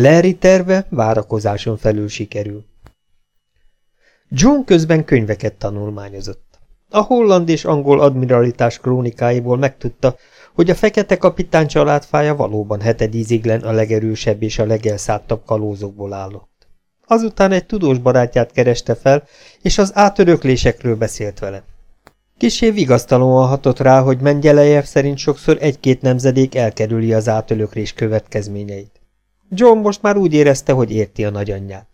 Larry terve várakozáson felül sikerül. John közben könyveket tanulmányozott. A holland és angol admiralitás krónikáiból megtudta, hogy a fekete kapitány családfája valóban hetedíziglen a legerősebb és a legelszálltabb kalózokból állott. Azután egy tudós barátját kereste fel, és az átöröklésekről beszélt vele. Kisé vigasztalóan hatott rá, hogy Mengyelejev szerint sokszor egy-két nemzedék elkerüli az átölöklés következményeit. John most már úgy érezte, hogy érti a nagyanyját.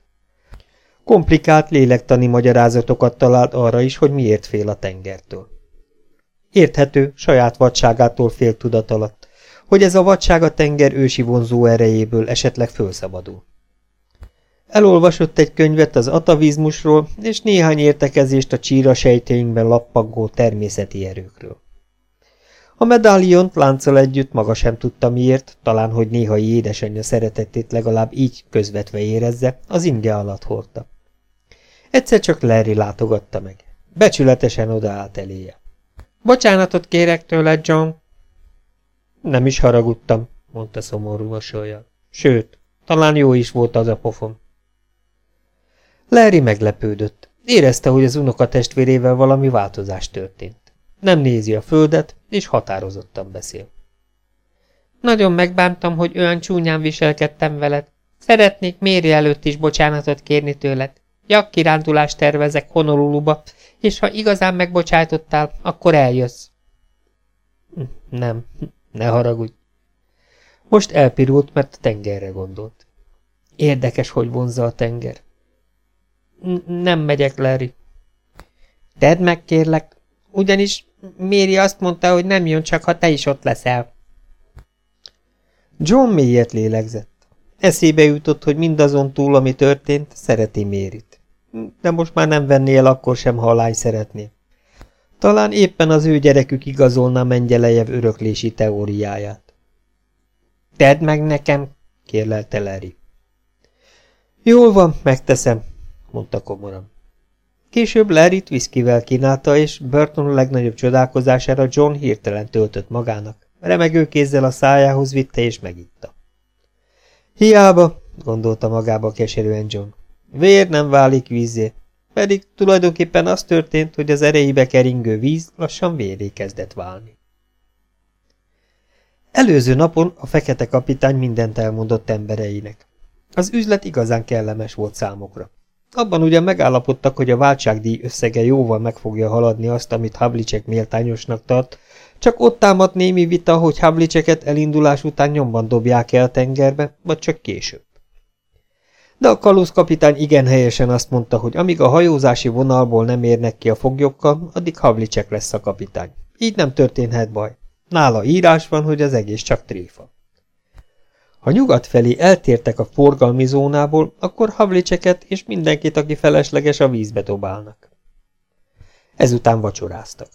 Komplikált lélektani magyarázatokat talált arra is, hogy miért fél a tengertől. Érthető, saját vadságától fél tudat alatt, hogy ez a vadság a tenger ősi vonzó erejéből esetleg fölszabadul. Elolvasott egy könyvet az atavizmusról, és néhány értekezést a csíra sejteinkben lappangó természeti erőkről. A medáliont lánccal együtt maga sem tudta miért, talán hogy néhai édesanyja szeretetét legalább így közvetve érezze, az inge alatt hordta. Egyszer csak Larry látogatta meg. Becsületesen odaállt eléje. Bocsánatot kérek tőled, John. Nem is haragudtam, mondta szomorú mosolyjal. Sőt, talán jó is volt az a pofon. Larry meglepődött. Érezte, hogy az unoka testvérével valami változás történt. Nem nézi a földet, és határozottan beszél. Nagyon megbántam, hogy olyan csúnyán viselkedtem veled. Szeretnék Méri előtt is bocsánatot kérni tőled. Jakkirándulást tervezek Honoluluba, és ha igazán megbocsájtottál, akkor eljössz. Nem, ne haragudj. Most elpirult, mert a tengerre gondolt. Érdekes, hogy vonza a tenger. Nem megyek, Larry. Tedd meg, kérlek, ugyanis Méri azt mondta, hogy nem jön csak, ha te is ott leszel. John mélyet lélegzett. Eszébe jutott, hogy mindazon túl, ami történt, szereti Mérit. De most már nem venné el akkor sem, ha a lány szeretné. Talán éppen az ő gyerekük igazolná Mengyelejev öröklési teóriáját. Tedd meg nekem, kérlelte Larry. Jól van, megteszem, mondta komoran. Később Larryt viszkivel kínálta, és Burton legnagyobb csodálkozására John hirtelen töltött magának. Remegő kézzel a szájához vitte, és megitta. Hiába, gondolta magába keserűen John. Vér nem válik vízé, pedig tulajdonképpen az történt, hogy az erejébe keringő víz lassan véré kezdett válni. Előző napon a fekete kapitány mindent elmondott embereinek. Az üzlet igazán kellemes volt számokra. Abban ugyan megállapodtak, hogy a váltságdíj összege jóval meg fogja haladni azt, amit Havlicek méltányosnak tart, csak ott támadt némi vita, hogy Havliceket elindulás után nyomban dobják el tengerbe, vagy csak később. De a kalózkapitány igen helyesen azt mondta, hogy amíg a hajózási vonalból nem érnek ki a foglyokkal, addig Havlicek lesz a kapitány. Így nem történhet baj. Nála írás van, hogy az egész csak tréfa. Ha nyugat felé eltértek a forgalmi zónából, akkor Havlicseket és mindenkit, aki felesleges, a vízbe dobálnak. Ezután vacsoráztak.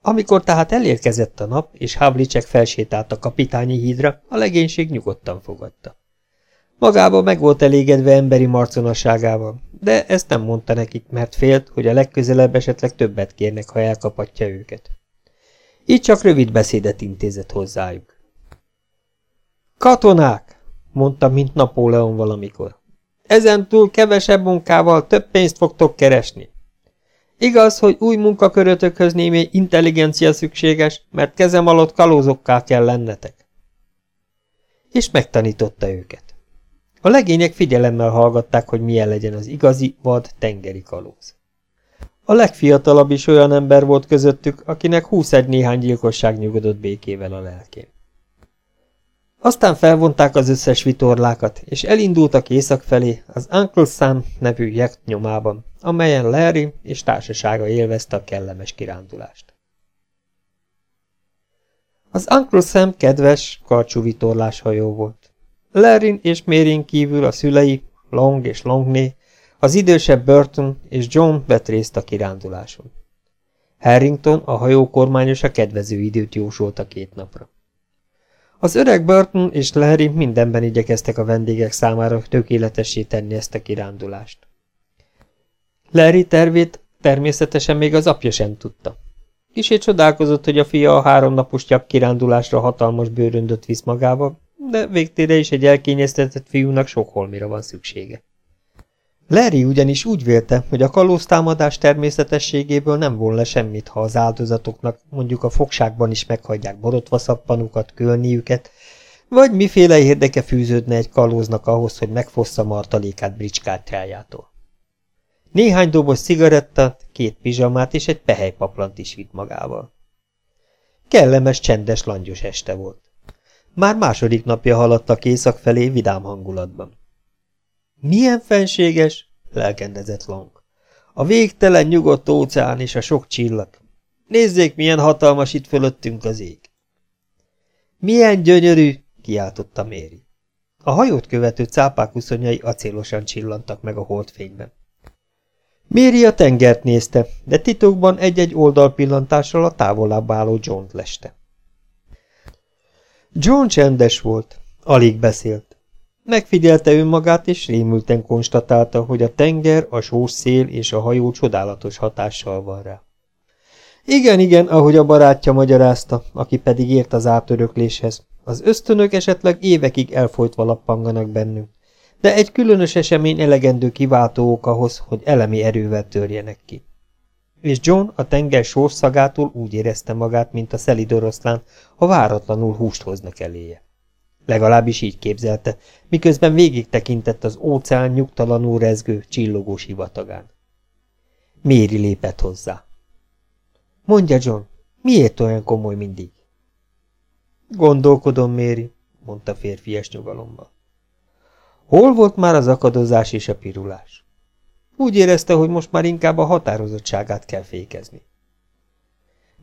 Amikor tehát elérkezett a nap, és Havlicek felsétált a kapitányi hídra, a legénység nyugodtan fogadta. Magába meg volt elégedve emberi marconasságával, de ezt nem mondta nekik, mert félt, hogy a legközelebb esetleg többet kérnek, ha elkapatja őket. Így csak rövid beszédet intézett hozzájuk. Katonák, mondta, mint Napóleon valamikor. Ezen túl kevesebb munkával több pénzt fogtok keresni. Igaz, hogy új munkakörötökhöz némi intelligencia szükséges, mert kezem alatt kalózokká kell lennetek. És megtanította őket. A legények figyelemmel hallgatták, hogy milyen legyen az igazi, vad tengeri kalóz. A legfiatalabb is olyan ember volt közöttük, akinek húszegy néhány gyilkosság nyugodott békével a lelkén. Aztán felvonták az összes vitorlákat, és elindultak észak felé az Uncle Sam nevű jekt nyomában, amelyen Larry és társasága élvezte a kellemes kirándulást. Az Uncle Sam kedves, karcsú vitorlás hajó volt. Larryn és Mérin kívül a szülei, Long és Longné, az idősebb Burton és John vett részt a kiránduláson. Harrington, a hajó kormányosa kedvező időt jósolt a két napra. Az öreg Burton és Larry mindenben igyekeztek a vendégek számára tökéletessé tenni ezt a kirándulást. Larry tervét természetesen még az apja sem tudta. Kisé csodálkozott, hogy a fia a háromnapos tyap kirándulásra hatalmas bőröndöt visz magával, de végtére is egy elkényeztetett fiúnak sok holmira van szüksége. Larry ugyanis úgy vélte, hogy a kalóztámadás természetességéből nem volna semmit, ha az áldozatoknak mondjuk a fogságban is meghagyják borotva szappanukat, kölniüket, vagy miféle érdeke fűződne egy kalóznak ahhoz, hogy megfossza martalékát bricskártyájától. Néhány doboz cigarettát, két pizsamát és egy pehelypaplant is vitt magával. Kellemes, csendes, langyos este volt. Már második napja haladtak észak felé vidám hangulatban. Milyen fenséges, lelkendezett Long. A végtelen nyugodt óceán és a sok csillag. Nézzék, milyen hatalmas itt fölöttünk az ég. Milyen gyönyörű, kiáltotta Méri. A hajót követő cápák uszonyai acélosan csillantak meg a holdfényben. Méri a tengert nézte, de titokban egy-egy oldalpillantással a távolabb álló John-t leste. John csendes volt, alig beszélt. Megfigyelte önmagát, és rémülten konstatálta, hogy a tenger, a sós szél és a hajó csodálatos hatással van rá. Igen, igen, ahogy a barátja magyarázta, aki pedig ért az átörökléshez, az ösztönök esetleg évekig elfolytva lappanganak bennünk, de egy különös esemény elegendő kiváltó ok ahhoz, hogy elemi erővel törjenek ki. És John a tenger sorszagától úgy érezte magát, mint a szelid oroszlán, ha váratlanul húst hoznak eléje. Legalábbis így képzelte, miközben végig tekintett az óceán nyugtalanul rezgő, csillogó sivatagán. Méri lépett hozzá. Mondja, John, miért olyan komoly mindig? Gondolkodom, Méri, mondta férfias nyugalommal. Hol volt már az akadozás és a pirulás? Úgy érezte, hogy most már inkább a határozottságát kell fékezni.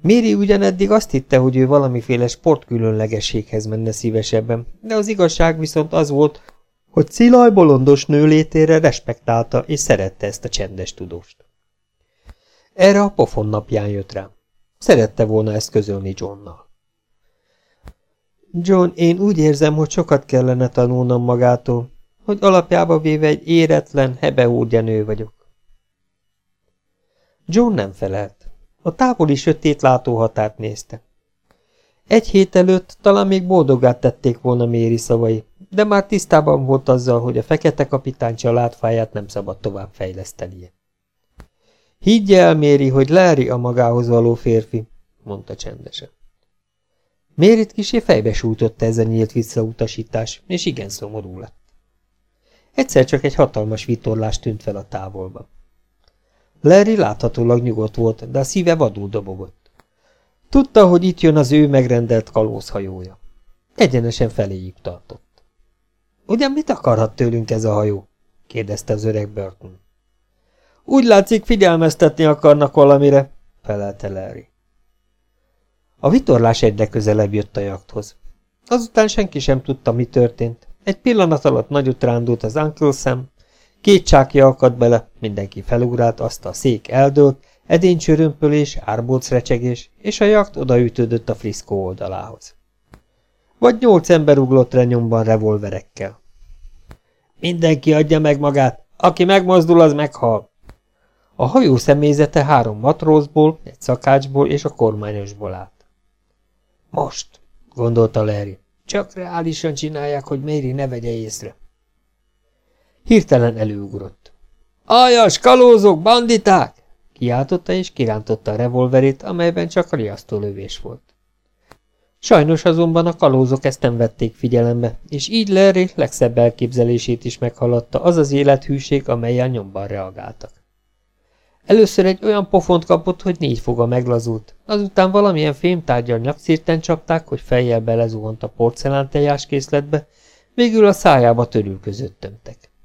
Méri ugyaneddig azt hitte, hogy ő valamiféle sportkülönlegességhez menne szívesebben, de az igazság viszont az volt, hogy Cilaj bolondos nő létére respektálta és szerette ezt a csendes tudóst. Erre a pofon napján jött rám. Szerette volna ezt közölni Johnnal. John, én úgy érzem, hogy sokat kellene tanulnom magától, hogy alapjába véve egy éretlen, hebehúrgya nő vagyok. John nem felelt. A távoli sötét látóhatárt nézte. Egy hét előtt talán még boldogát tették volna Méri szavai, de már tisztában volt azzal, hogy a fekete kapitány családfáját nem szabad tovább fejlesztenie. Higgye el, Méri, hogy Larry a magához való férfi, mondta csendesen. Mérit kisé fejbe sújtotta ez a nyílt visszautasítás, és igen szomorú lett. Egyszer csak egy hatalmas vitorlás tűnt fel a távolba. Larry láthatólag nyugodt volt, de a szíve vadul dobogott. Tudta, hogy itt jön az ő megrendelt kalózhajója. Egyenesen feléjük tartott. Ugyan mit akarhat tőlünk ez a hajó? kérdezte az öreg Burton. Úgy látszik, figyelmeztetni akarnak valamire, felelte Larry. A vitorlás egyre közelebb jött a jakthoz. Azután senki sem tudta, mi történt. Egy pillanat alatt nagyot rándult az Uncle Sam, két csákja akadt bele, mindenki felugrált, azt a szék eldőlt, edénycsörömpölés, árbóc recsegés, és a jakt odaütődött a friszkó oldalához. Vagy nyolc ember uglott renyomban revolverekkel. Mindenki adja meg magát, aki megmozdul, az meghal. A hajó személyzete három matrózból, egy szakácsból és a kormányosból állt. Most, gondolta Larry. Csak reálisan csinálják, hogy Mary ne vegye észre. Hirtelen előugrott. Aljas, kalózok, banditák! Kiáltotta és kirántotta a revolverét, amelyben csak riasztólövés volt. Sajnos azonban a kalózok ezt nem vették figyelembe, és így Larry legszebb elképzelését is meghaladta az az élethűség, amelyel nyomban reagáltak. Először egy olyan pofont kapott, hogy négy foga meglazult, azután valamilyen fémtárgyal nyakszírten csapták, hogy fejjel belezuhant a porcelán készletbe, végül a szájába törül között tömtek.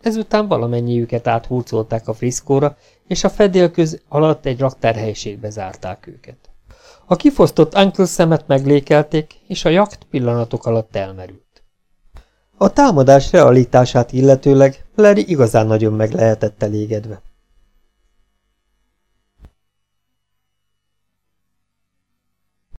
Ezután valamennyiüket áthurcolták a friszkóra, és a fedélköz alatt egy raktárhelyiségbe zárták őket. A kifosztott Uncle szemet meglékelték, és a jakt pillanatok alatt elmerült. A támadás realitását illetőleg Larry igazán nagyon meg lehetett elégedve.